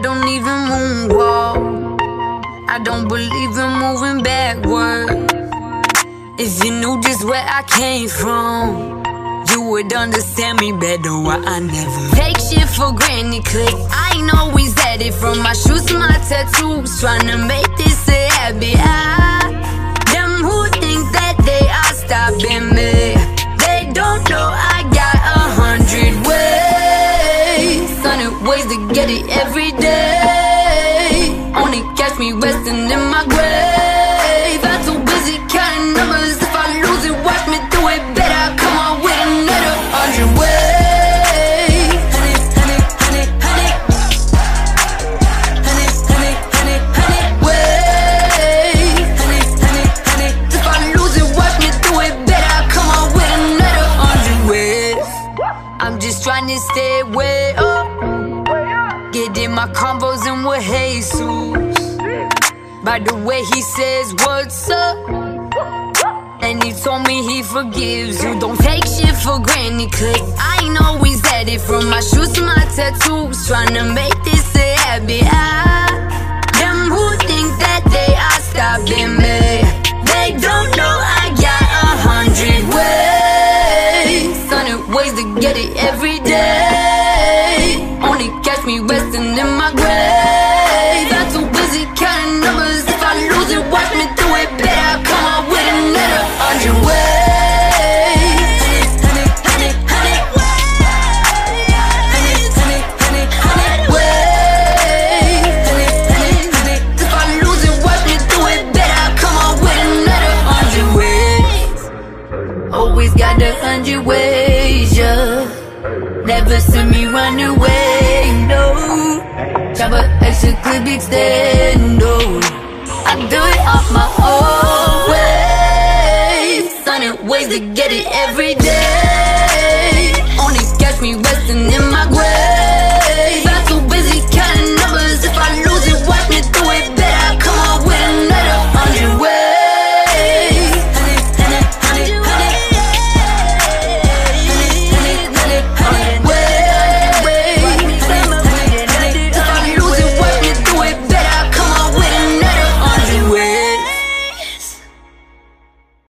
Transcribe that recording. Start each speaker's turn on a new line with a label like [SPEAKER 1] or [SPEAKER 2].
[SPEAKER 1] don't even moonwalk. I don't believe in moving backward. If you knew just where I came from, you would understand me better. Why I never take shit for granted, cause I ain't always at it. From my shoes to my tattoos, trying to make this a habit. I, them who think that they are stopping me, they don't know I got a hundred ways, hundred ways to get it every day. Me resting in my grave. I'm too busy counting numbers. If I lose it, watch me do it better. Come on with another hundred ways. Honey, honey, honey, honey. Honey, honey, honey, honey. Honey, honey, honey. If I lose it, watch me do it better. Come on with another. I'm just trying to stay way up. Get in my combos and with Jesus. By the way he says what's up. And he told me he forgives you. Don't take shit for granted, cause I ain't always at it. From my shoes to my tattoos, trying to make this a habit. I, them who think that they are stopping me, they don't know I got a hundred ways. Hundred ways to get it every day. Only catch me resting in my grave. Always got a hundred ways, yeah. Never see me run away, no. Chopper extra clip extend, no. I do it off my own way. Sunny ways to get it every day.